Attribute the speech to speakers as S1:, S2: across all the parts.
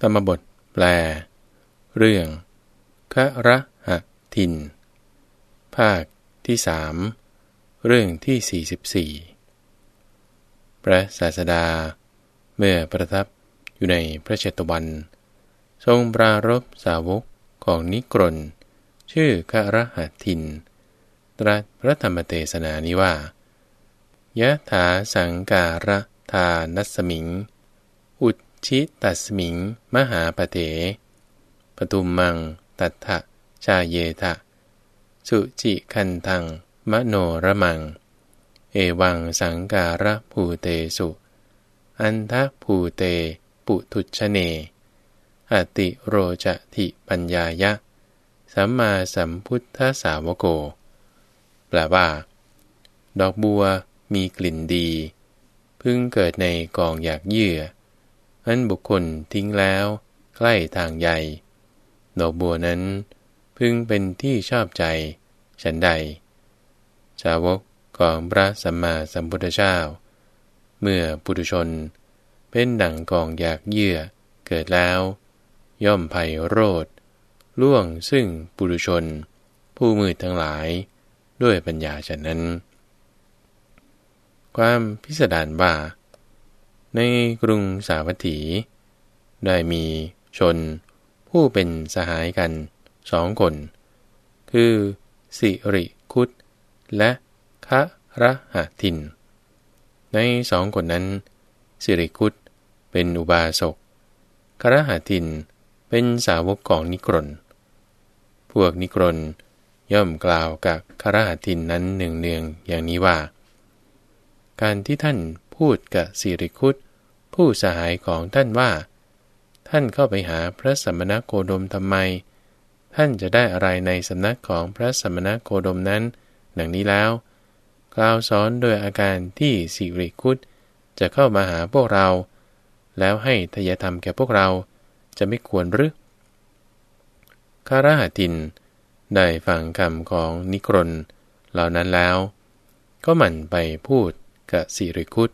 S1: ธรรมบทแปล เรื่องคระหะทิน ภาคที่สามเรื่องที่ 44 พระศาสดา เมื่อประทับอยู่ในพระเชตวัน ทรงปรารบสาวกของนิกรนชื่อคระหะทิน ตรัสพระธรรมเทศนานี้ว่ายะถาสังการะทานัสมิง ชิตัสมิง มหาปเถปตุมมัง ตัทธะชาเยทะ สุจิคันทัง มโนระมัง เอวังสังการะภูเตสุ อันทะภูเต ปุทุชเน อติโรจะทิปัญญายะ สัมมาสัมพุทธสาวโก แปลว่า ดอกบัวมีกลิ่นดี พึ่งเกิดในกองอยากเยื่อ อันบุคคลทิ้งแล้วใกล้ทางใหญ่ ดอกบัวนั้น พึงเป็นที่ชอบใจ ฉันใดชาวกของพระสัมมาสัมพุทธเจ้า เมื่อปุถุชน เป็นดั่งกองอยากเยื่อเกิดแล้ว ย่อมไพ่โรดล่วงซึ่งปุถุชน ผู้มืดทั้งหลาย ด้วยปัญญาฉะนั้น ความพิสดารว่า ในกรุงสาวัตถี ได้มีชน ผู้เป็นสหายกันสองคน คือสิริคุตและคะระหะทิน ในสองคนนั้น สิริคุตเป็นอุบาสกคระหะทินเป็นสาวกของนิกรนพวกนิกรนย่อมกล่าวกับคระหะทินนั้นหนึ่งเนืองอย่างนี้ว่า การที่ท่าน พูดกับสิริคุตผู้สหายของท่านว่า ท่านเข้าไปหาพระสมณโคดมทำไม ท่านจะได้อะไรในสำนักของพระสมณโคดมนั้น ดังนี้แล้ว กล่าวสอนโดยอาการที่สิริคุตจะเข้ามาหาพวกเรา แล้วให้ทยธรรมแก่พวกเราจะไม่ควรหรือคาราหติน ได้ฟังคำของนิกรนเหล่านั้นแล้ว ก็หมั่นไปพูดกับสิริคุต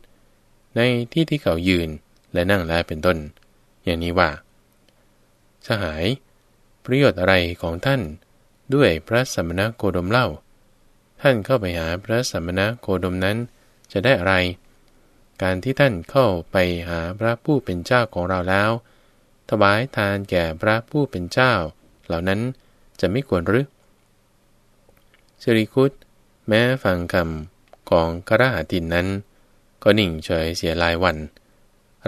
S1: ในที่ที่เขายืนและนั่งแล้วเป็นต้น อย่างนี้ว่า สหาย ประโยชน์อะไรของท่านด้วยพระสมณโคดมเล่า ท่านเข้าไปหาพระสมณโคดมนั้นจะได้อะไร การที่ท่านเข้าไปหาพระผู้เป็นเจ้าของเราแล้ว ถวายทานแก่พระผู้เป็นเจ้า เหล่านั้นจะไม่ควรหรือสิริคุตแม้ฟังคำของกระหาตินนั้น ก็นิ่งเฉยเสียหลายวัน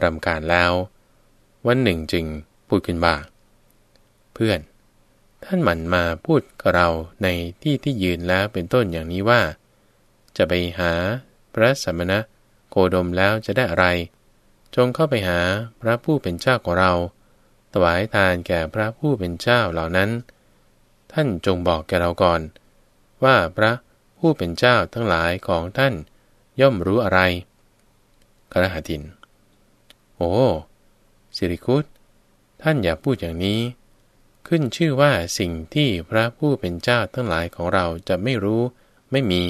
S1: รำการแล้ว วันหนึ่งจึงพูดขึ้นว่าเพื่อน ท่านหมั่นมาพูดกับเราในที่ที่ยืนแล้วเป็นต้นอย่างนี้ว่า จะไปหาพระสมณะโคดมแล้วจะได้อะไร จงเข้าไปหาพระผู้เป็นเจ้าของเราถวายทานแก่พระผู้เป็นเจ้าเหล่านั้น ท่านจงบอกแกเราก่อน ว่าพระผู้เป็นเจ้าทั้งหลายของท่านย่อมรู้อะไร กระหัติน โอ้สิริคุตท่านอย่าพูดอย่างนี้ ขึ้นชื่อว่าสิ่งที่พระผู้เป็นเจ้าทั้งหลายของเราจะไม่รู้ไม่มี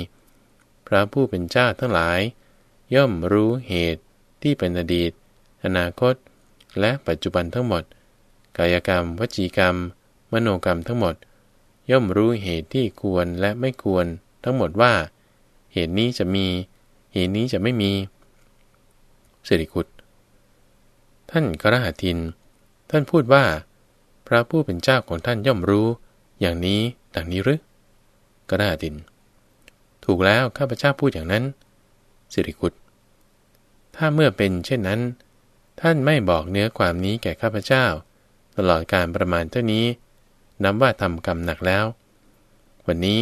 S1: พระผู้เป็นเจ้าทั้งหลาย ย่อมรู้เหตุที่เป็นอดีต อนาคต และปัจจุบันทั้งหมด กายกรรม วจีกรรม มโนกรรมทั้งหมด ย่อมรู้เหตุที่ควรและไม่ควรทั้งหมดว่า เหตุนี้จะมี เหตุนี้จะไม่มี สิริกุตท่านกระหัติน ท่านพูดว่า พระผู้เป็นเจ้าของท่านย่อมรู้ อย่างนี้ดังนี้หรือกระหัติน ถูกแล้วข้าพเจ้าพูดอย่างนั้น สิริกุตถ้าเมื่อเป็นเช่นนั้น ท่านไม่บอกเนื้อความนี้แก่ข้าพเจ้า ตลอดการประมาณเท่านี้นับว่าทำกรรมหนักแล้ว วันนี้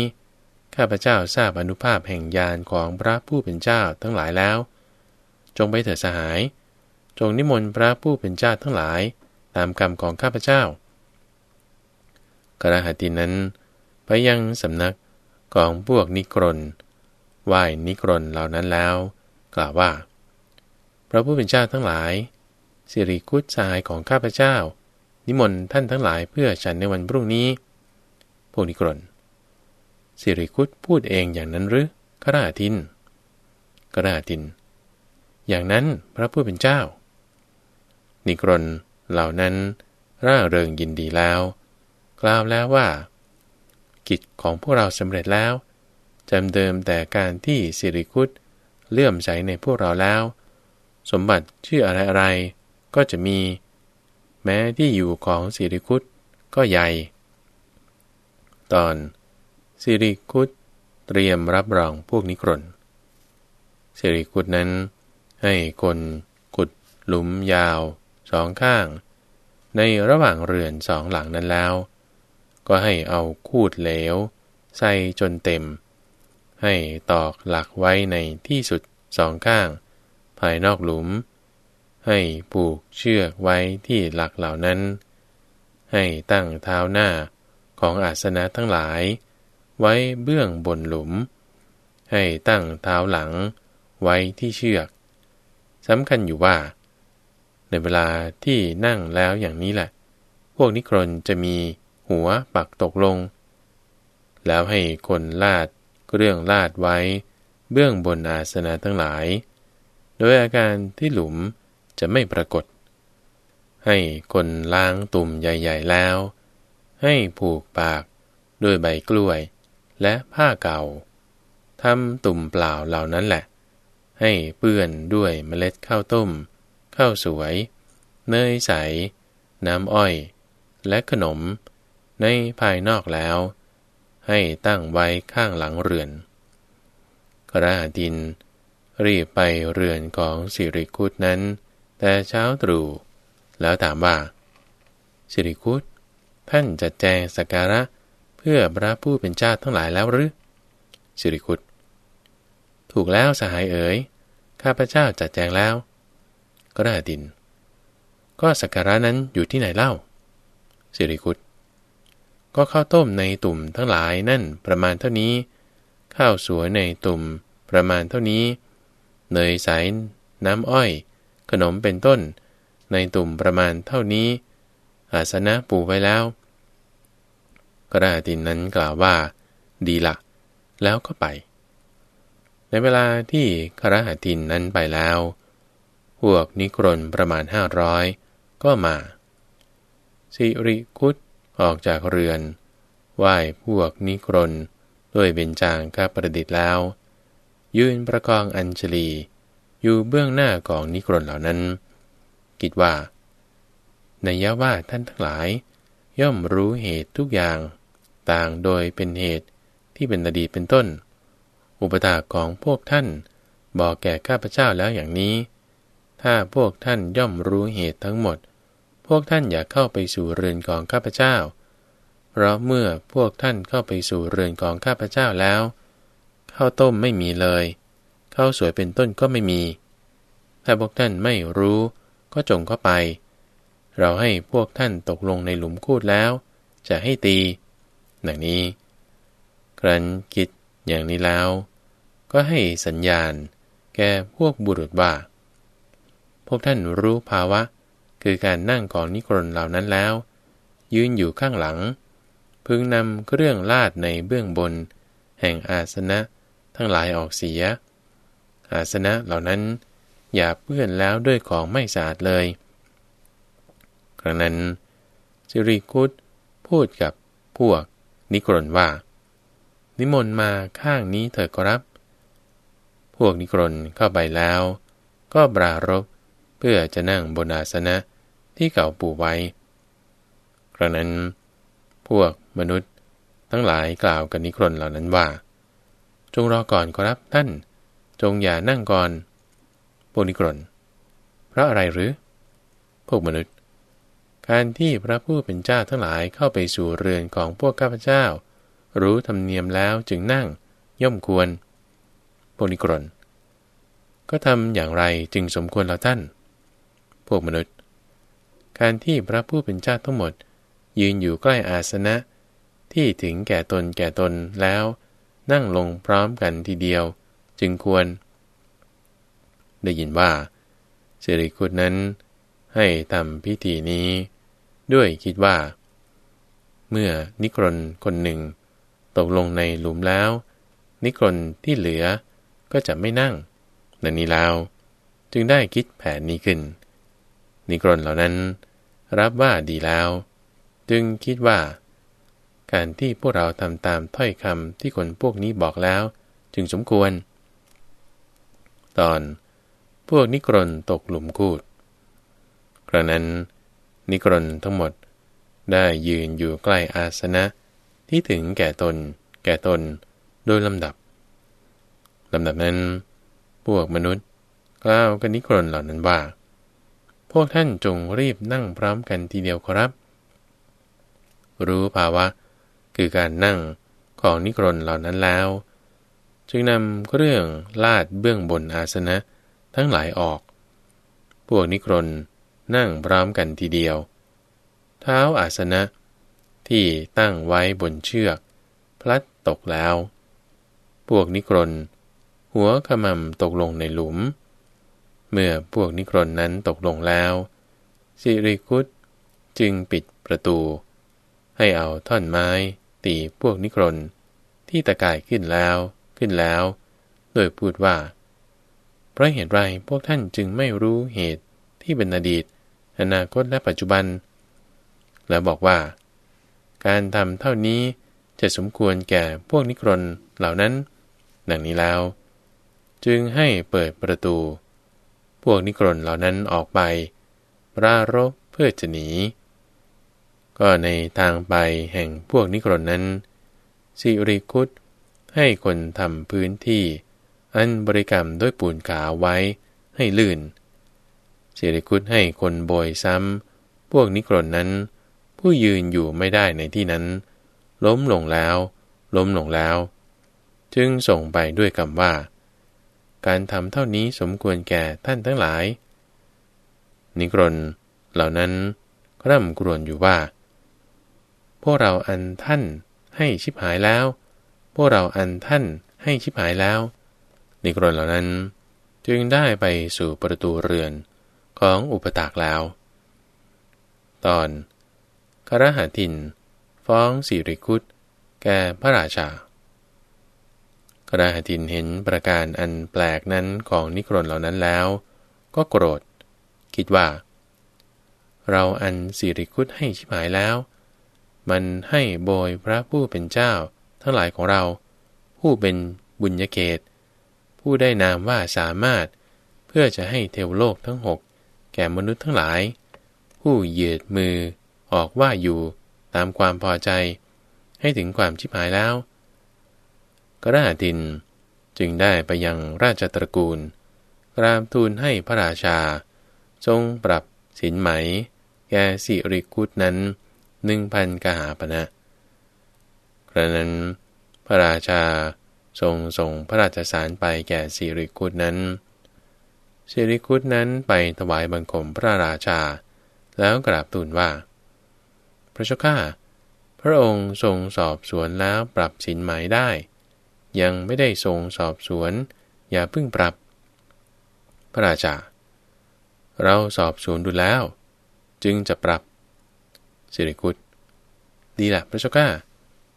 S1: ข้าพเจ้าทราบอนุภาพแห่งญาณของพระผู้เป็นเจ้าทั้งหลายแล้ว จงไปเถิดสหาย จงนิมนต์พระผู้เป็นเจ้าทั้งหลาย ตามกรรมของข้าพเจ้ากระหัตินั้น ไปยังสำนักของพวกนิกรนไหว้นิกรนเหล่านั้นแล้ว กล่าวว่า พระผู้เป็นเจ้าทั้งหลาย สิริคุตสายของข้าพเจ้า นิมนต์ท่านทั้งหลายเพื่อฉันในวันพรุ่งนี้ พวกนิกรนสิริคุตพูดเองอย่างนั้นหรือกระหัตินกระหัติน อย่างนั้นพระผู้เป็นเจ้า นิกรนเหล่านั้นร่าเริงยินดีแล้ว กล่าวแล้วว่า กิจของพวกเราสำเร็จแล้วจำเดิมแต่การที่สิริคุตเลื่อมใสในพวกเราแล้ว สมบัติชื่ออะไรอะไรก็จะมี แม้ที่อยู่ของสิริคุตก็ใหญ่ ตอนสิริคุตเตรียมรับรองพวกนิกรนสิริคุตนั้น ให้คนขุดหลุมยาวสองข้าง ในระหว่างเรือนสองหลังนั้นแล้ว ก็ให้เอาคูดเหลว ใส่จนเต็ม ให้ตอกหลักไว้ในที่สุดสองข้าง ภายนอกหลุม ให้ผูกเชือกไว้ที่หลักเหล่านั้น ให้ตั้งเท้าหน้าของอาสนะทั้งหลาย ไว้เบื้องบนหลุม ให้ตั้งเท้าหลังไว้ที่เชือก สำคัญอยู่ว่า ในเวลาที่นั่งแล้วอย่างนี้แหละ พวกนิครนจะมีหัวปักตกลง แล้วให้คนลาดเรื่องลาดไว้ เบื้องบนอาสนะทั้งหลาย โดยอาการที่หลุมจะไม่ปรากฏ ให้คนล้างตุ่มใหญ่ ๆแล้ว ให้ผูกปากด้วยใบกล้วยและผ้าเก่าทำตุ่มเปล่าเหล่านั้นแหละ ให้เปื้อนด้วยเมล็ดข้าวต้ม ข้าวสวย เนยใส น้ำอ้อย และขนม ในภายนอกแล้ว ให้ตั้งไว้ข้างหลังเรือน กระาดิน รีบไปเรือนของสิริคุตนั้น แต่เช้าตรู่แล้วถามว่า สิริคุตท่านจัดแจงสักการะเพื่อพระผู้เป็นเจ้าทั้งหลายแล้วหรือสิริคุต ถูกแล้วสหายเอ๋ย ข้าพเจ้าจัดแจงแล้ว ก็ได้ดิน ก็สักการะนั้นอยู่ที่ไหนเล่า สิริคุตก็ข้าวต้มในตุ่มทั้งหลายนั่นประมาณเท่านี้ ข้าวสวยในตุ่มประมาณเท่านี้ เนยใสน้ำอ้อย ขนมเป็นต้น ในตุ่มประมาณเท่านี้ อาสนะปูไว้แล้วก็ได้ดินนั้นกล่าวว่า ดีละ แล้วก็ไป ในเวลาที่ครหตินนั้นไปแล้ว พวกนิกรนประมาณห้าร้อยก็มา สิริคุตออกจากเรือน ไหว้พวกนิกรนด้วยเบญจางคาประดิษฐ์แล้ว ยืนประกองอัญชลีอยู่เบื้องหน้าของนิกรนเหล่านั้น คิดว่าในยะว่าท่านทั้งหลาย ย่อมรู้เหตุทุกอย่าง ต่างโดยเป็นเหตุที่เป็นอดีตเป็นต้น อุปถาของพวกท่าน บอกแก่ข้าพเจ้าแล้วอย่างนี้ ถ้าพวกท่านย่อมรู้เหตุทั้งหมด พวกท่านอย่าเข้าไปสู่เรือนของข้าพเจ้า เพราะเมื่อพวกท่านเข้าไปสู่เรือนของข้าพเจ้าแล้วข้าวต้มไม่มีเลยข้าวสวยเป็นต้นก็ไม่มี ถ้าพวกท่านไม่รู้ก็จงเข้าไป เราให้พวกท่านตกลงในหลุมคูดแล้ว จะให้ตี หนังนี้ครั้นคิด อย่างนี้แล้ว ก็ให้สัญญาณ แก่พวกบุรุษว่า พวกท่านรู้ภาวะ คือการนั่งของนิครนเหล่านั้นแล้ว ยืนอยู่ข้างหลัง พึงนำเครื่องลาดในเบื้องบน แห่งอาสนะทั้งหลายออกเสีย อาสนะเหล่านั้นอย่าเปื้อนแล้วด้วยของไม่สะอาดเลย ครั้งนั้นสิริคุตพูดกับพวกนิครนว่า นิมนต์มาข้างนี้เถิดครับ พวกนิกรนเข้าไปแล้ว ก็บรารบเพื่อจะนั่งบนอาสนะที่เก่าปูไว้ ครั้งนั้น พวกมนุษย์ทั้งหลายกล่าวกับนิกรนเหล่านั้นว่า จงรอก่อนครับท่าน จงอย่านั่งก่อนพวกนิกรนเพราะอะไรหรือ พวกมนุษย์ การที่พระผู้เป็นเจ้าทั้งหลายเข้าไปสู่เรือนของพวกข้าพเจ้า รู้ธรรมเนียมแล้วจึงนั่ง ย่อมควรพวกนิกรนก็ทำอย่างไรจึงสมควรแล้วท่าน พวกมนุษย์ การที่พระผู้เป็นเจ้าทั้งหมด ยืนอยู่ใกล้อาสนะ ที่ถึงแก่ตนแก่ตนแล้ว นั่งลงพร้อมกันทีเดียว จึงควร ได้ยินว่าสิริคุตนั้น ให้ทำพิธีนี้ ด้วยคิดว่า เมื่อนิกรนคนหนึ่ง ตกลงในหลุมแล้ว นิกรนที่เหลือก็จะไม่นั่งนันนี้แล้ว จึงได้คิดแผนนี้ขึ้น นิกรนเหล่านั้น รับว่าดีแล้ว จึงคิดว่า การที่พวกเราทำตามถ้อยคำที่คนพวกนี้บอกแล้ว จึงสมควร ตอน พวกนิกรนตกหลุมคูดครั้นั้น นิกรนทั้งหมดได้ยืนอยู่ใกล้อาสนะ ที่ถึงแก่ตน แก่ตน โดยลำดับลำดับนั้น พวกมนุษย์กล่าวกันนิกรนเหล่านั้นว่า พวกท่านจงรีบนั่งพร้อมกันทีเดียวครับ รู้ภาวะ คือการนั่งของนิกรนเหล่านั้นแล้ว จึงนำเครื่องลาดเบื้องบนอาสนะทั้งหลายออก พวกนิกรนนั่งพร้อมกันทีเดียว เท้าอาสนะ ที่ตั้งไว้บนเชือก พลัดตกแล้ว พวกนิกรน หัวขมำตกลงในหลุม เมื่อพวกนิกรนนั้นตกลงแล้วสิริคุตจึงปิดประตู ให้เอาท่อนไม้ตีพวกนิกรนที่ตะกายขึ้นแล้วขึ้นแล้ว โดยพูดว่า เพราะเหตุไรพวกท่านจึงไม่รู้เหตุที่เป็นอดีต อนาคตและปัจจุบัน แล้วบอกว่า การทำเท่านี้จะสมควรแก่พวกนิกรนเหล่านั้น ดังนี้แล้ว จึงให้เปิดประตู พวกนิกรนเหล่านั้นออกไปปรารบเพื่อจะหนี ก็ในทางไปแห่งพวกนิกรนนั้นสิริคุตให้คนทำพื้นที่ อันบริกรรมด้วยปูนขาวไว้ให้ลื่นสิริคุตให้คนโบยซ้ำพวกนิกรนนั้น ผู้ยืนอยู่ไม่ได้ในที่นั้น ล้มลงแล้ว ล้มลงแล้ว จึงส่งไปด้วยคำว่า การทำเท่านี้สมควรแก่ท่านทั้งหลาย นิกรนเหล่านั้นร่ำกรวนอยู่ว่า พวกเราอันท่านให้ชิบหายแล้ว พวกเราอันท่านให้ชิบหายแล้ว นิกรนเหล่านั้นจึงได้ไปสู่ประตูเรือนของอุปตากแล้ว ตอน ครหาทิน ฟ้องสิริคุตแก่พระราชากระหตินเห็นประการอันแปลกนั้นของนิครนเหล่านั้นแล้ว ก็โกรธ คิดว่า เราอันสิริคุตให้ชิบหายแล้ว มันให้โบยพระผู้เป็นเจ้า ทั้งหลายของเรา ผู้เป็นบุญญเกต ผู้ได้นามว่าสามารถเพื่อจะให้เทวโลกทั้งหกแก่มนุษย์ทั้งหลาย ผู้เหยียดมือ ออกว่าอยู่ตามความพอใจ ให้ถึงความชิบหายแล้ว กระหาดินจึงได้ไปยังราชตระกูล กราบทูลให้พระราชา ทรงปรับสินไหม แกสิริคุตนั้นหนึ่งพันกหาปณะครั้นั้น พระราชาทรงส่งพระราชสารไปแก่สิริคุตนั้นสิริคุตนั้นไปถวายบังคมพระราชา แล้วกราบทูลว่า พระเจ้าข้าพระองค์ทรงสอบสวนแล้วปรับสินหมายได้ ยังไม่ได้ทรงสอบสวน อย่าพึ่งปรับ พระราชา เราสอบสวนดูแล้ว จึงจะปรับ สิริกุตดีละพระเจ้าข้า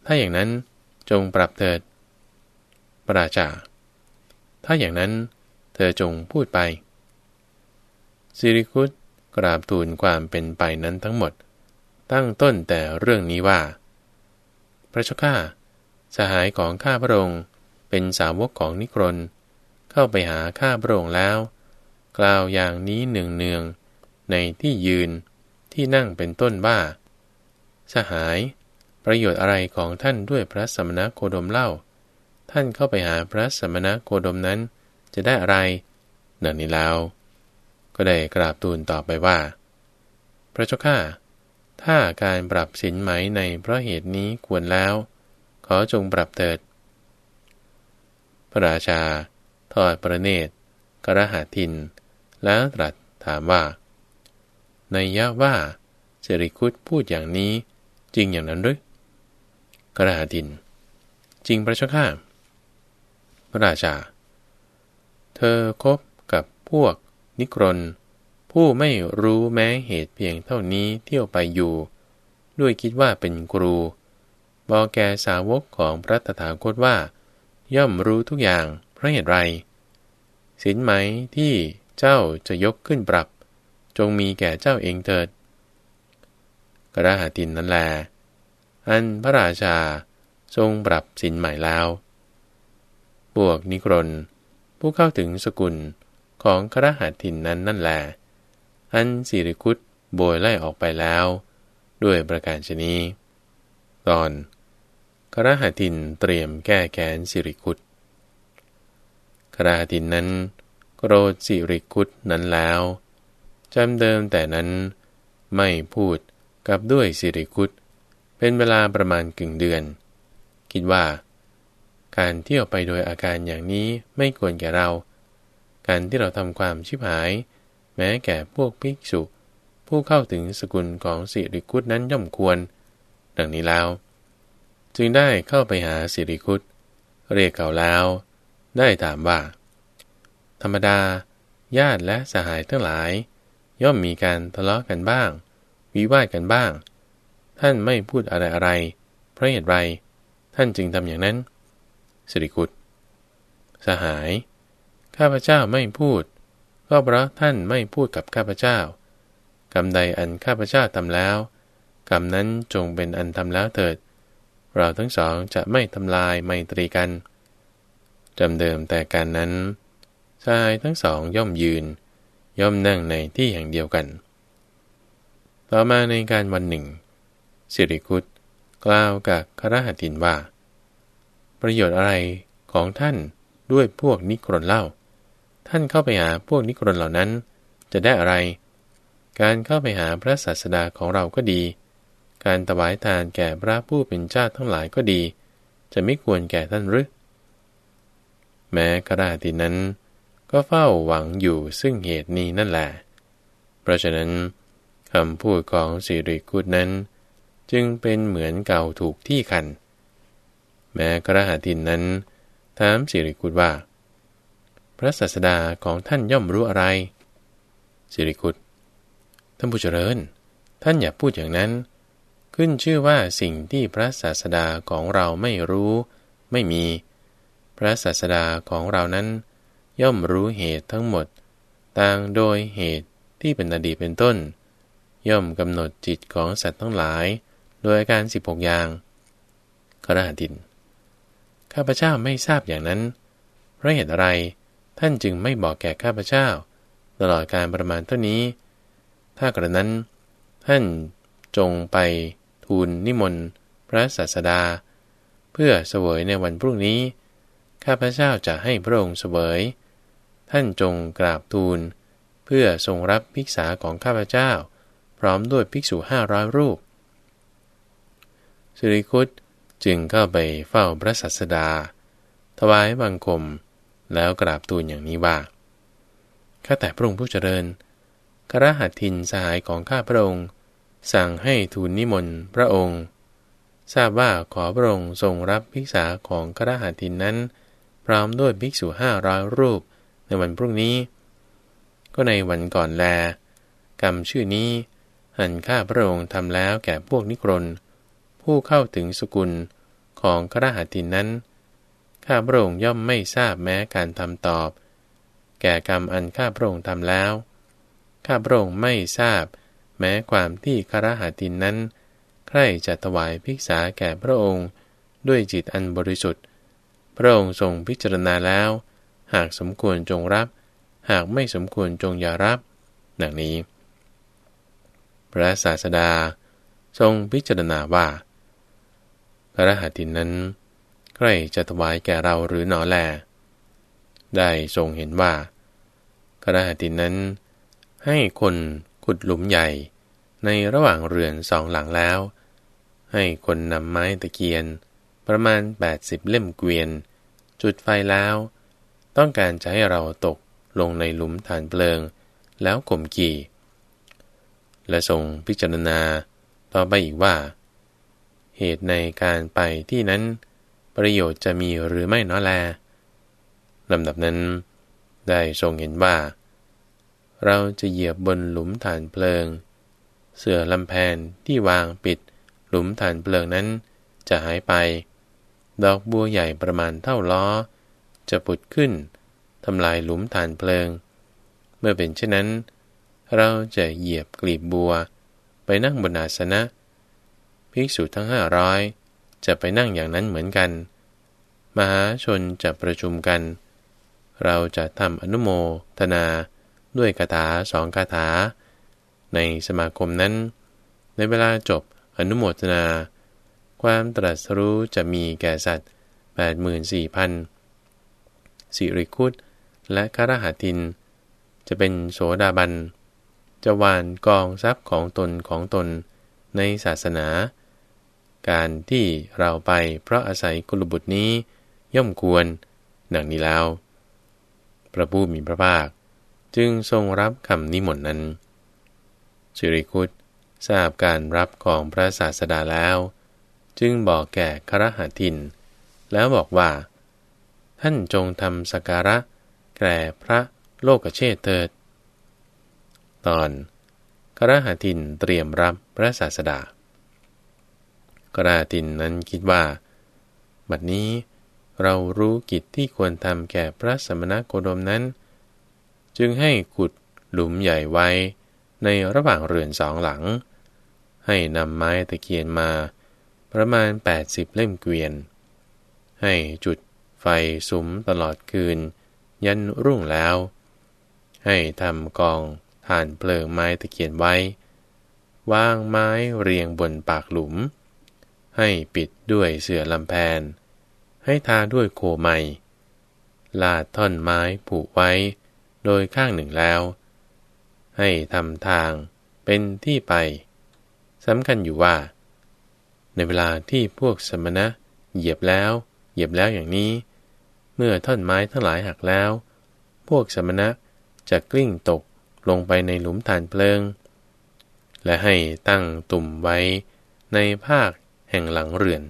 S1: ถ้าอย่างนั้นจงปรับเถิด พระราชา ถ้าอย่างนั้นเธอจงพูดไปสิริกุตกราบทูลความเป็นไปนั้นทั้งหมด ตั้งต้นแต่เรื่องนี้ว่า พระเจ้าข้าสหายของข้าพระองค์เป็นสาวกของนิครนเข้าไปหาข้าพระองค์แล้ว กล่าวอย่างนี้หนึ่งเนืองในที่ยืนที่นั่งเป็นต้นว่า สหาย ประโยชน์อะไรของท่านด้วยพระสมณโคดมเล่า ท่านเข้าไปหาพระสมณโคดมนั้นจะได้อะไรนังนี้แล้ว ก็ได้กราบทูลตอบไปว่า พระเจ้าข้า ถ้าการปรับสินไหมในเพราะเหตุนี้ควรแล้ว ขอจงปรับเถิด พระราชา ทอดประเนตร กระหาทิน แล้วตรัสถามว่า ในยะว่าเสริคุตพูดอย่างนี้จริงอย่างนั้นหรือกระหาทิน จริงพระเจ้าข้าพระราชา เธอคบกับพวกนิกรน ผู้ไม่รู้แม้เหตุเพียงเท่านี้เที่ยวไปอยู่ ด้วยคิดว่าเป็นครู บอกแกสาวกของพระตถาคตว่า ย่อมรู้ทุกอย่างเพราะเหตุไรสินไหมที่เจ้าจะยกขึ้นปรับ จงมีแก่เจ้าเองเถิด กระหาตินนั่นแล อันพระราชาทรงปรับสินใหม่แล้วพวกนิกรนผู้เข้าถึงสกุลของครหัสถินนั้นนั่นแหละ อันสิริคุตโบยไล่ออกไปแล้ว ด้วยประการชนีตอนครหัตินเตรียมแก้แค้นสิริคุตครหัตินนั้นโกรธสิริคุตนั้นแล้วจำเดิมแต่นั้นไม่พูดกับด้วยสิริคุตเป็นเวลาประมาณกึ่งเดือน คิดว่า การเที่ยวไปโดยอาการอย่างนี้ไม่ควรแก่เรา การที่เราทำความชิบหาย แม้แก่พวกภิกษุ ผู้เข้าถึงสกุลของสิริคุตนั้นย่อมควร ดังนี้แล้ว จึงได้เข้าไปหาสิริคุตเรียกเขาแล้ว ได้ถามว่า ธรรมดา ญาติและสหายทั้งหลาย ย่อมมีการทะเลาะกันบ้าง วิวาทกันบ้าง ท่านไม่พูดอะไรอะไรเพราะเหตุไร ท่านจึงทำอย่างนั้นสิริคุตสหาย ข้าพเจ้าไม่พูด ก็เพราะท่านไม่พูดกับข้าพเจ้ากรรมใดอันข้าพเจ้าทำแล้วกรรมนั้นจงเป็นอันทำแล้วเถิด เราทั้งสองจะไม่ทำลายไมตรีกันจำเดิมแต่การนั้นชายทั้งสองย่อมยืน ย่อมนั่งในที่แห่งเดียวกัน ต่อมาในการวันหนึ่ง สิริคุตกล่าวกับครหัตินว่า ประโยชน์อะไรของท่านด้วยพวกนิครนเล่า ท่านเข้าไปหาพวกนิครนเหล่านั้น จะได้อะไร การเข้าไปหาพระศาสดาของเราก็ดี การถวายทานแก่พระผู้เป็นเจ้าทั้งหลายก็ดี จะไม่ควรแก่ท่านหรือ แม้กระดาตินั้น ก็เฝ้าหวังอยู่ซึ่งเหตุนี้นั่นแหละ เพราะฉะนั้นคำพูดของสิริกุตนั้น จึงเป็นเหมือนเก่าถูกที่คัน แม้กระหาตินนั้น ถามสิริกุตว่า พระศาสดาของท่านย่อมรู้อะไร สิริกุตท่านผู้เจริญ ท่านอย่าพูดอย่างนั้น ขึ้นชื่อว่าสิ่งที่พระศาสดาของเราไม่รู้ ไม่มี พระศาสดาของเรานั้น ย่อมรู้เหตุทั้งหมด ต่างโดยเหตุที่เป็นอดีตเป็นต้น ย่อมกำหนดจิตของสัตว์ทั้งหลาย โดยอาการสิบหกอย่างขรหัดิน ข้าพเจ้าไม่ทราบอย่างนั้นเพราะเหตุอะไร ท่านจึงไม่บอกแก่ข้าพเจ้า ตลอดการประมาณเท่านี้ ถ้ากระนั้น ท่านจงไปทูลนิมนต์พระศาสดา เพื่อเสวยในวันพรุ่งนี้ ข้าพเจ้าจะให้พระองค์เสวย ท่านจงกราบทูล เพื่อทรงรับภิกษาของข้าพเจ้า พร้อมด้วยภิกษุห้าร้อยรูปสิริคุตจึงเข้าไปเฝ้าพระสัสดา ถวายบังคม แล้วกราบทูลอย่างนี้ว่า ข้าแต่พระองค์ผู้เจริญครหัตทินสหายของข้าพระองค์ สั่งให้ทูลนิมนต์พระองค์ ทราบว่าขอพระองค์ทรงรับภิกษาของครหัตทินนั้น พร้อมด้วยภิกษุห้าร้อยรูปในวันพรุ่งนี้ ก็ในวันก่อนแล กรรมชื่อนี้หันข้าพระองค์ทำแล้วแก่พวกนิครนผู้เข้าถึงสกุลของครหัตินนั้น ข้าพระองค์ย่อมไม่ทราบแม้การทำตอบ แก่กรรมอันข้าพระองค์ทำแล้ว ข้าพระองค์ไม่ทราบ แม้ความที่คารหัตินนั้น ใครจะถวายภิกษาแก่พระองค์ด้วยจิตอันบริสุทธิ์ พระองค์ทรงพิจารณาแล้ว หากสมควรจงรับ หากไม่สมควรจงอย่ารับ ดังนี้ พระศาสดาทรงพิจารณาว่าพรหัตินนั้น ใครจะถวายแก่เราหรือหนอแล ได้ทรงเห็นว่าพระหัตินนั้น ให้คนขุดหลุมใหญ่ในระหว่างเรือนสองหลังแล้ว ให้คนนำไม้ตะเกียน ประมาณ 80 เล่มเกวียน จุดไฟแล้ว ต้องการจะให้เราตกลงในหลุมฐานเปลิง แล้วข่มกี่ และทรงพิจารณาต่อไปอีกว่า เหตุในการไปที่นั้น ประโยชน์จะมีหรือไม่น้อแลลำดับนั้น ได้ทรงเห็นว่า เราจะเหยียบบนหลุมฐานเพลิง เสื่อลำแพนที่วางปิด หลุมฐานเพลิงนั้นจะหายไป ดอกบัวใหญ่ประมาณเท่าล้อ จะปุดขึ้นทำลายหลุมฐานเพลิง เมื่อเป็นเช่นนั้น เราจะเหยียบกลีบบัว ไปนั่งบนอาสนะ ภิกษุทั้งห้าร้อย จะไปนั่งอย่างนั้นเหมือนกัน มหาชนจะประชุมกัน เราจะทำอนุโมทนาด้วยคาถาสองคาถา ในสมาคมนั้น ในเวลาจบอนุโมทนา ความตรัสรู้จะมีแก่สัตว์84,000สิริคุตและคารหัติน จะเป็นโสดาบัน จะวานกองทรัพย์ของตนของตนในศาสนา การที่เราไปเพราะอาศัยกุลบุตรนี้ ย่อมควรดังนี้แล้ว พระผู้มีพระภาค จึงทรงรับคำนิมนต์นั้นสิริคุตทราบการรับของพระศาสดาแล้ว จึงบอกแก่ครหาทิน แล้วบอกว่า ท่านจงทำสการะ แก่พระโลกเชษเถิด ตอนครหาทินเตรียมรับพระศาสดา กราตินนั้นคิดว่า บัดนี้เรารู้กิจที่ควรทำแก่พระสมณโคดมนั้น จึงให้ขุดหลุมใหญ่ไว้ ในระหว่างเรือนสองหลัง ให้นำไม้ตะเคียนมา ประมาณ 80 เล่มเกวียน ให้จุดไฟสุมตลอดคืน ยันรุ่งแล้ว ให้ทำกองฐานเพลิงไม้ตะเคียนไว้วางไม้เรียงบนปากหลุม ให้ปิดด้วยเสื่อลำแพน ให้ทาด้วยโคไมลาดท่อนไม้ผูกไว้ โดยข้างหนึ่งแล้ว ให้ทำทางเป็นที่ไปสำคัญอยู่ว่า ในเวลาที่พวกสมณะเหยียบแล้ว เหยียบแล้วอย่างนี้ เมื่อท่อนไม้ทั้งหลายหักแล้ว พวกสมณะจะกลิ้งตกลงไปในหลุมฐานเพลิง และให้ตั้งตุ่มไว้ในภาค แห่งหลังเรือน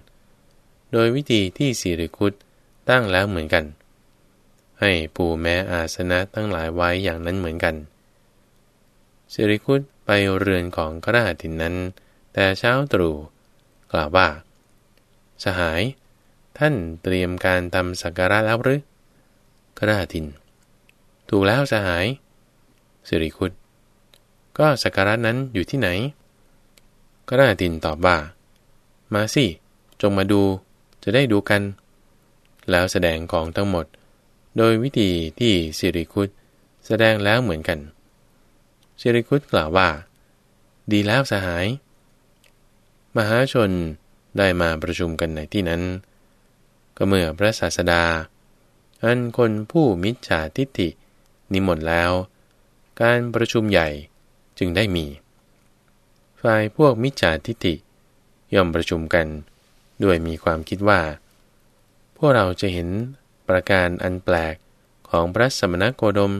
S1: โดยวิธีที่สีริคุตตั้งแล้วเหมือนกัน ให้ปูแม้อาสนะตั้งหลายไว้อย่างนั้นเหมือนกันสิริคุตไปเรือนของกระหัตินนั้น แต่เช้าตรู่กล่าวว่า สหาย ท่านเตรียมการทำสักการะแล้วหรือกระหัติน ถูกแล้วสหายสิริคุตก็สักการะนั้นอยู่ที่ไหน กระหัตินตอบว่า มาสิ จงมาดู จะได้ดูกัน แล้วแสดงของทั้งหมด โดยวิธีที่สิริคุตแสดงแล้วเหมือนกันเชริคุตกล่าวว่า ดีแล้วสหาย มหาชนได้มาประชุมกันในที่นั้น ก็เมื่อพระศาสดา อันคนผู้มิจฉาทิฏฐินิมนต์แล้ว การประชุมใหญ่จึงได้มี ฝ่ายพวกมิจฉาทิฏฐิ ย่อมประชุมกัน ด้วยมีความคิดว่า พวกเราจะเห็นประการอันแปลกของพระสมณโคดม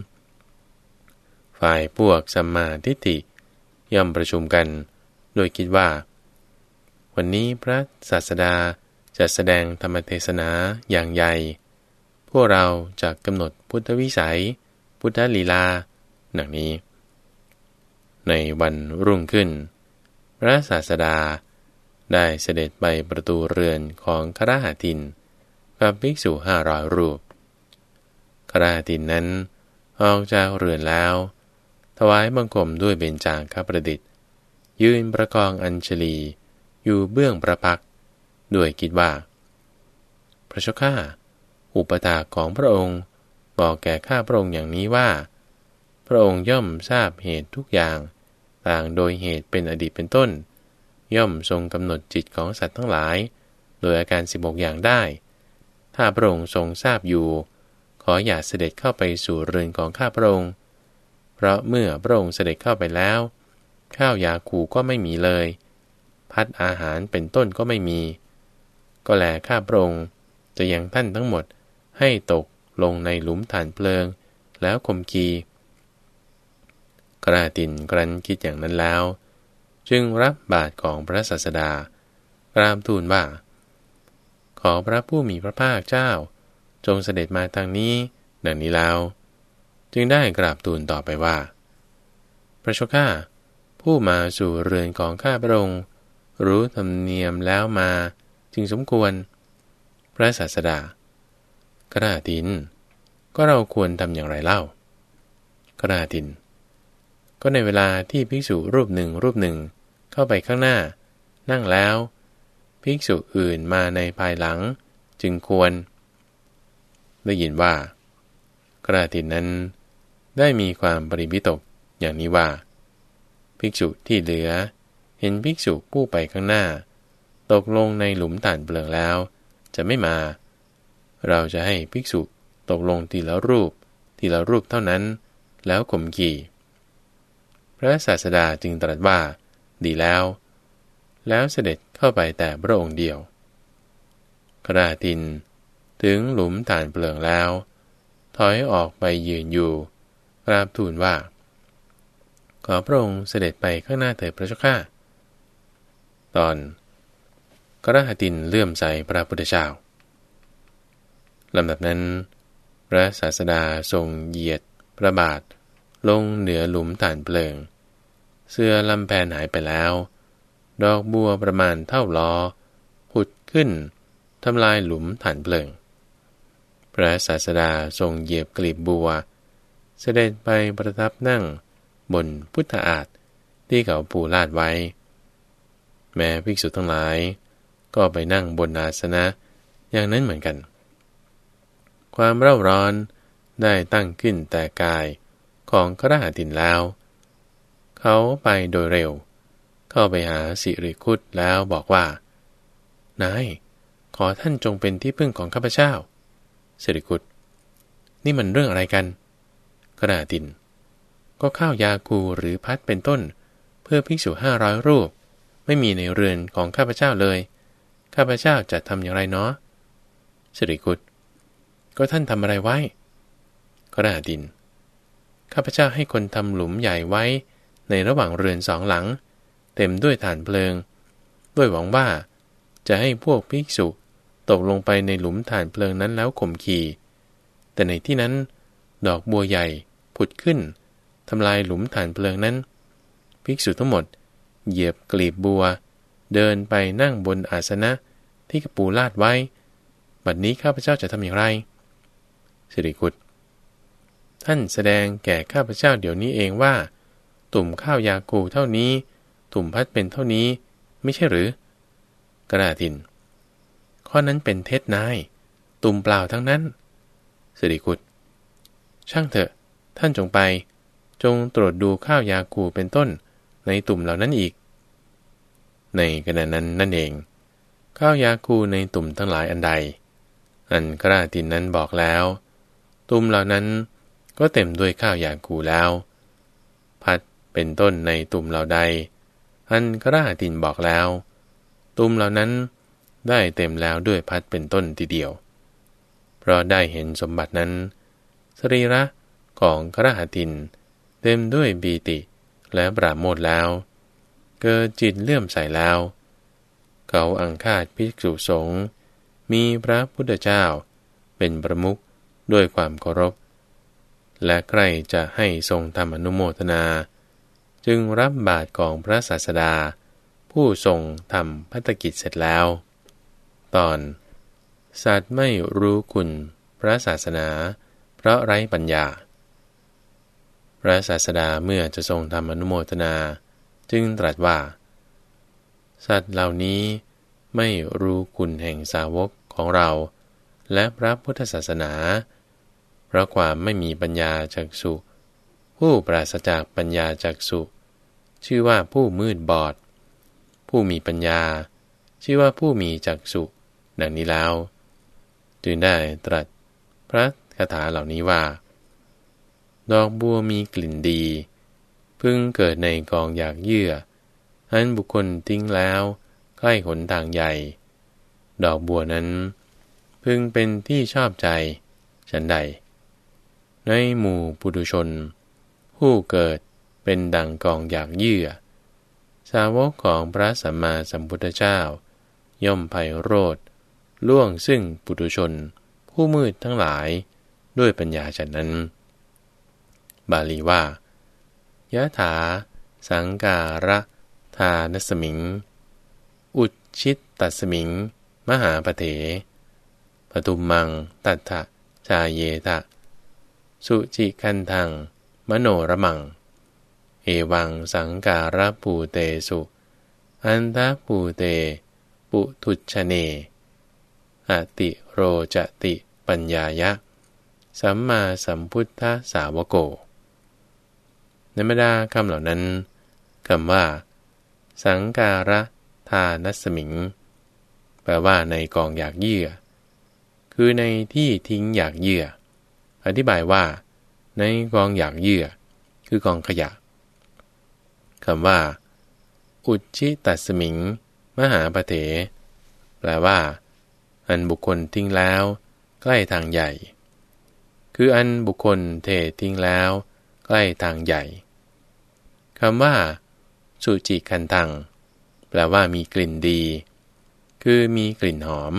S1: ฝ่ายพวกสัมมาทิฏฐิย่อมประชุมกัน โดยคิดว่า วันนี้พระศาสดาจะแสดงธรรมเทศนาอย่างใหญ่ พวกเราจะกำหนดพุทธวิสัย พุทธลีลาหนังนี้ ในวันรุ่งขึ้น พระศาสดา ได้เสด็จไปประตูเรือนของคราหาติน กับภิกษุห้าร้อยรูป คราหาตินนั้น ออกจากเรือนแล้ว ถวายบังคมด้วยเบญจางคประดิษฐ์ ยืนประกองอัญชลีอยู่เบื้องประพักด้วยคิดว่า พระชก้าอุปตาของพระองค์บอกแก่ข้าพระองค์อย่างนี้ว่า พระองค์ย่อมทราบเหตุทุกอย่าง ต่างโดยเหตุเป็นอดีตเป็นต้น ย่อมทรงกำหนดจิตของสัตว์ทั้งหลาย โดยอาการสิบกอย่างได้ ถ้าพระองค์ทรงทราบอยู่ ขออย่าเสด็จเข้าไปสู่เรือนของข้าพระองค์ เพราะเมื่อพระองค์เสด็จเข้าไปแล้ว ข้าวยาคูก็ไม่มีเลย พัดอาหารเป็นต้นก็ไม่มี ก็แลข้าพระองค์จะยังท่านทั้งหมดให้ตกลงในหลุมฐานเพลิง แล้วคมกีกระตินกรันคิดอย่างนั้นแล้ว จึงรับบาทของพระศาสดากราบทูลว่า ขอพระผู้มีพระภาคเจ้า จงเสด็จมาทางนี้ดังนี้แล้ว จึงได้กราบทูลต่อไปว่า พระชก้า ผู้มาสู่เรือนของข้าพระองค์รู้ธรรมเนียมแล้วมาจึงสมควร พระศาสดากระติน ก็เราควรทำอย่างไรเล่ากระติน ก็ในเวลาที่ภิกษุรูปหนึ่งรูปหนึ่ง เข้าไปข้างหน้านนั่งแล้ว ภิกษุอื่นมาในภายหลัง จึงควร ได้ยินว่า กระตินนั้น ได้มีความปริบิตกอย่างนี้ว่า ภิกษุที่เหลือ เห็นภิกษุผู้ไปข้างหน้า ตกลงในหลุมต่านเปลืองแล้ว จะไม่มา เราจะให้ภิกษุตกลงทีละรูป ทีละรูปเท่านั้น แล้วข่มขี่พระศาสดาจึงตรัสว่า ดีแล้ว แล้วเสด็จเข้าไปแต่พระองค์เดียวกระติน ถึงหลุมฐานเปลืองแล้ว ถอยออกไปยืนอยู่กราบทูลว่า ขอพระองค์เสด็จไปข้างหน้าเถิดพระเจ้าข้าตอนกระหตินเลื่อมใสพระพุทธเจ้าลำดับนั้น พระศาสดาทรงเหยียดพระบาทลงเหนือหลุมฐานเปลิง เสื้อลำแพนหายไปแล้ว ดอกบัวประมาณเท่าล้อหุดขึ้นทำลายหลุมฐานเปลิง พระศาสดาทรงเหยียบกลีบบัว เสด็จไปประทับนั่งบนพุทธอาฏที่เขาปูลาดไว้ แม้ภิกษุทั้งหลาย ก็ไปนั่งบนอาสนะอย่างนั้นเหมือนกัน ความเร่าร้อนได้ตั้งขึ้นแต่กายของกระหาตินแล้ว เขาไปโดยเร็ว เข้าไปหาสิริคุตแล้วบอกว่า นาย ขอท่านจงเป็นที่พึ่งของข้าพเจ้า สิริคุตนี่มันเรื่องอะไรกันกระหาติน ก็ข้าวยาคูหรือพัดเป็นต้น เพื่อภิกษุห้าร้อยรูป ไม่มีในเรือนของข้าพเจ้าเลย ข้าพเจ้าจะทำอย่างไรเนาะสิริคุตก็ท่านทำอะไรไว้กระหาติน ข้าพเจ้าให้คนทำหลุมใหญ่ไว้ ในระหว่างเรือนสองหลัง เต็มด้วยฐานเพลิง ด้วยหวังว่า จะให้พวกภิกษุตกลงไปในหลุมฐานเพลิงนั้นแล้วข่มขีแต่ในที่นั้น ดอกบัวใหญ่ผุดขึ้นทำลายหลุมฐานเพลิงนั้น ภิกษุทั้งหมด เหยียบกลีบบัว เดินไปนั่งบนอาสนะที่กระปูลาดไว้ บัดนี้ข้าพเจ้าจะทำอย่างไร สิริกุตท่านแสดงแก่ข้าพเจ้าเดี๋ยวนี้เองว่า ตุ่มข้าวยาคูเท่านี้ ตุ่มพัดเป็นเท่านี้ ไม่ใช่หรือ กระดาทิน ข้อนั้นเป็นเท็จนาย ตุ่มเปล่าทั้งนั้นสิริกุตช่างเถอะ ท่านจงไป จงตรวจดูข้าวยาคูเป็นต้น ในตุ่มเหล่านั้นอีก ในขณะนั้นนั่นเอง ข้าวยาคูในตุ่มทั้งหลายอันใด อันกระดาตินนั้นบอกแล้ว ตุ่มเหล่านั้นก็เต็มด้วยข้าวยาคูแล้ว เป็นต้นในตุ่มเหล่าใด อันกระหาตินบอกแล้ว ตุ่มเหล่านั้นได้เต็มแล้วด้วยพัดเป็นต้นทีเดียว เพราะได้เห็นสมบัตินั้น สรีระของกระหาติน เต็มด้วยบีติและปราโมทแล้ว เกิดจิตเลื่อมใสแล้ว เขาอังคาดภิกษุสงฆ์มีพระพุทธเจ้า เป็นประมุขด้วยความเคารพ และใครจะให้ทรงทำอนุโมทนา จึงรับบาตรของพระศาสดา ผู้ทรงทำพัฒกิจเสร็จแล้ว ตอน สัตว์ไม่รู้คุณพระศาสนา เพราะไร้ปัญญา พระศาสดาเมื่อจะทรงทำอนุโมทนา จึงตรัสว่า สัตว์เหล่านี้ไม่รู้คุณแห่งสาวกของเรา และพระพุทธศาสนา เพราะความไม่มีปัญญาจักสุผู้ปราศจากปัญญาจักสุ ชื่อว่าผู้มืดบอด ผู้มีปัญญา ชื่อว่าผู้มีจักสุดังนี้แล้ว จึงได้ตรัสพระคาถาเหล่านี้ว่า ดอกบัวมีกลิ่นดี พึ่งเกิดในกองอยากเยื่ออันบุคคลทิ้งแล้วใกล้หนทางใหญ่ ดอกบัวนั้น พึงเป็นที่ชอบใจ ฉันใด ในหมู่ปุถุชน ผู้เกิด เป็นดังกองอยากเยื่อ สาวกของพระสัมมาสัมพุทธเจ้า ย่อมไพโรธล่วงซึ่งปุถุชน ผู้มืดทั้งหลายด้วยปัญญาฉันนั้น บาลีว่ายะถา สังการะ ทานสมิง อุชิตตัสมิง มหาปเถปตุมมัง ตัทะชาเยทะ สุจิคันทัง มโนระมัง เอวังสังการะปูเตสุ อันทะปูเต ปุทุชเน อติโรจติปัญญายะ สัมมาสัมพุทธสาวโกในบรรดาคำเหล่านั้นคำว่า สังการะทานัสมิง แปลว่าในกองอยากเยื่อ คือในที่ทิ้งอยากเยื่อ อธิบายว่า ในกองอยากเยื่อ คือกองขยะ คำว่า อุชิตัสมิง มหาปเถ แปลว่า อันบุคคลทิ้งแล้ว ใกล้ทางใหญ่ คืออันบุคคลเททิ้งแล้ว ใกล้ทางใหญ่คำว่า สุจิคันตัง แปลว่ามีกลิ่นดี คือมีกลิ่นหอม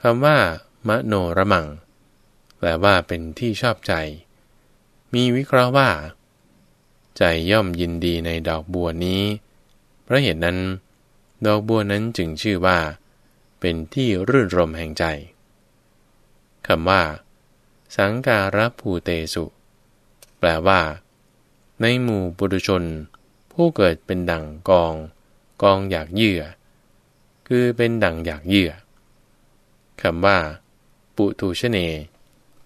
S1: คำว่ามโนระมัง แปลว่าเป็นที่ชอบใจ มีวิเคราะห์ว่า ใจย่อมยินดีในดอกบัวนี้ เพราะเหตุนั้น ดอกบัวนั้นจึงชื่อว่า เป็นที่รื่นรมแห่งใจคำว่า สังการภูเตสุ แปลว่า ในหมู่บุรุชน ผู้เกิดเป็นดั่งกอง กองอยากเยื่อ คือเป็นดั่งอยากเยื่อคำว่า ปุถุชเน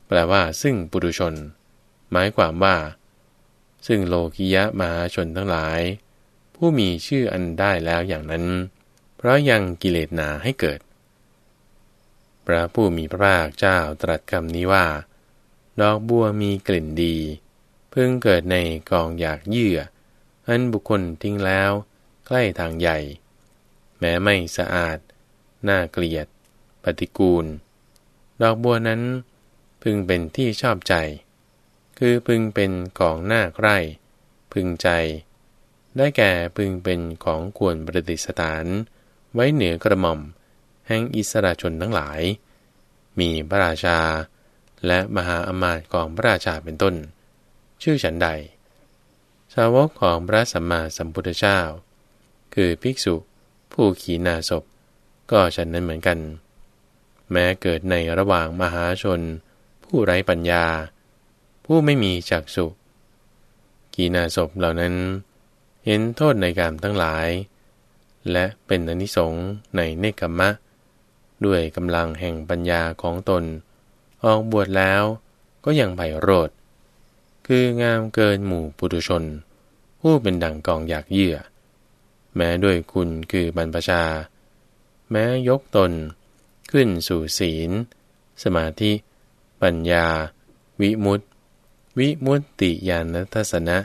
S1: แปลว่าซึ่งปุถุชน หมายความว่า ซึ่งโลกิยะมหาชนทั้งหลาย ผู้มีชื่ออันได้แล้วอย่างนั้น เพราะยังกิเลสหนาให้เกิด พระผู้มีพระภาคเจ้าตรัสคำนี้ว่า ดอกบัวมีกลิ่นดี เพิ่งเกิดในกองอยากเยื่อ อันบุคคลทิ้งแล้ว ใกล้ทางใหญ่ แม้ไม่สะอาด น่าเกลียด ปฏิกูล ดอกบัวนั้นพึงเป็นที่ชอบใจ คือพึงเป็นของหน่าใคร่พึงใจ ได้แก่พึงเป็นของควรประดิษฐาน ไว้เหนือกระหม่อม แห่งอิสระชนทั้งหลาย มีพระราชา และมหาอมาตย์ของพระราชาเป็นต้น ชื่อฉันใด สาวกของพระสัมมาสัมพุทธเจ้า คือภิกษุผู้ขีนาศพ ก็ฉันนั้นเหมือนกัน แม้เกิดในระหว่างมหาชน ผู้ไร้ปัญญา ผู้ไม่มีจักสุขีนาศพเหล่านั้น เห็นโทษในการทั้งหลาย และเป็นอนิสงส์ในเนกขมะ ด้วยกำลังแห่งปัญญาของตน ออกบวชแล้วก็ยังไพโรธคืองามเกินหมู่ปุถุชน ผู้เป็นดั่งกองอยากเยื่อ แม้ด้วยคุณคือบรรพชา แม้ยกตน ขึ้นสู่ศีล สมาธิ ปัญญา วิมุตติ วิมุตติญาณทัศนะ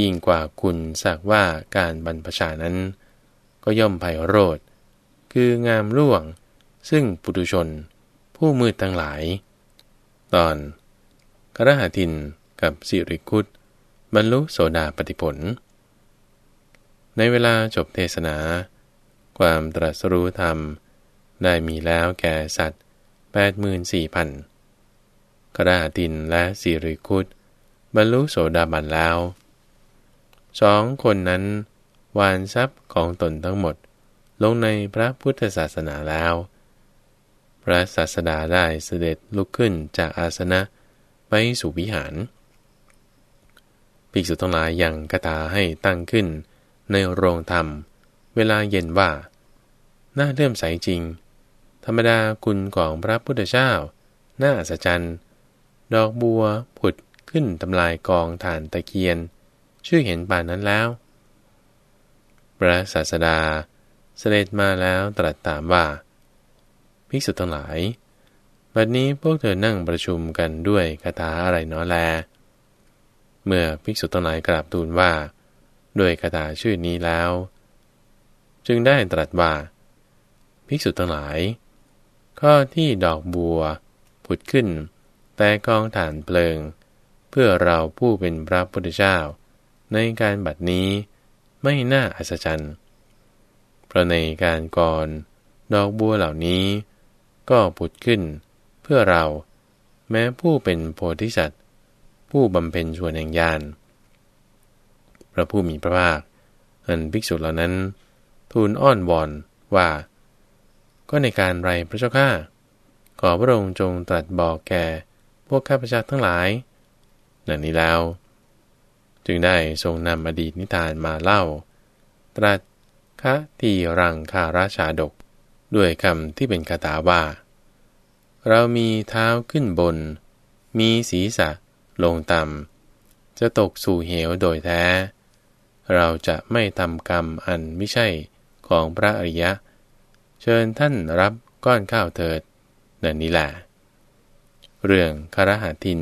S1: ยิ่งกว่าคุณสักว่าการบรรพชานั้น ก็ย่อมไพโรธคืองามล่วง ซึ่งปุถุชน ผู้มืดทั้งหลาย ตอนกระหาทินกับสิริคุตบรรลุโสดาปติผล ในเวลาจบเทศนา ความตรัสรู้ธรรมได้มีแล้วแก่สัตว์ 84,000 กระดาตินและสิริคุตบรรลุโสดาบันแล้วสองคนนั้นวานทรัพย์ของตนทั้งหมดลงในพระพุทธศาสนาแล้ว พระศาสดาได้เสด็จลุกขึ้นจากอาสนะไปสู่วิหาร ภิกษุทั้งหลายยังคาถาให้ตั้งขึ้น ในโรงธรรม เวลาเย็นว่า น่าเลื่อมใสจริง ธรรมดาคุณของพระพุทธเจ้า น่าอัศจรรย์ ดอกบัวผุดขึ้นทำลายกองฐานตะเคียน ชื่อเห็นป่านนั้นแล้ว พระศาสดาเสด็จมาแล้วตรัสถามว่า ภิกษุทั้งหลาย บัดนี้พวกเธอนั่งประชุมกันด้วยคาถาอะไรน้อแล เมื่อภิกษุทั้งหลายกราบทูลว่า ด้วยคาถาชื่อนี้แล้ว จึงได้ตรัสว่า ภิกษุทั้งหลาย ข้อที่ดอกบัวผุดขึ้น แต่กองฐานเพลิง เพื่อเราผู้เป็นพระพุทธเจ้า ในการบัดนี้ไม่น่าอัศจรรย์เพราะในการก่อนดอกบัวเหล่านี้ ก็ผุดขึ้น เพื่อเราแม้ผู้เป็นโพธิสัตว์ ผู้บำเพ็ญชวนแห่งญาณพระผู้มีพระภาคอันภิกษุเหล่านั้น ทูลอ้อนวอนว่า ก็ในการไรพระเจ้าข้าขอพระองค์จงตรัสบอกแก่ วกข้าพเจ้าทั้งหลายนั่นนี้แล้ว จึงได้ทรงนำอดีตนิทานมาเล่า ตรัสคะทีรังคาราชาดกด้วยคำที่เป็นคาถาว่า เรามีเท้าขึ้นบน มีศีรษะลงต่ำจะตกสู่เหวโดยแท้ เราจะไม่ทำกรรมอันไม่ใช่ของพระอริยะ เชิญท่านรับก้อนข้าวเถิดนั่นนี่แหละ เรื่องคารหาทิน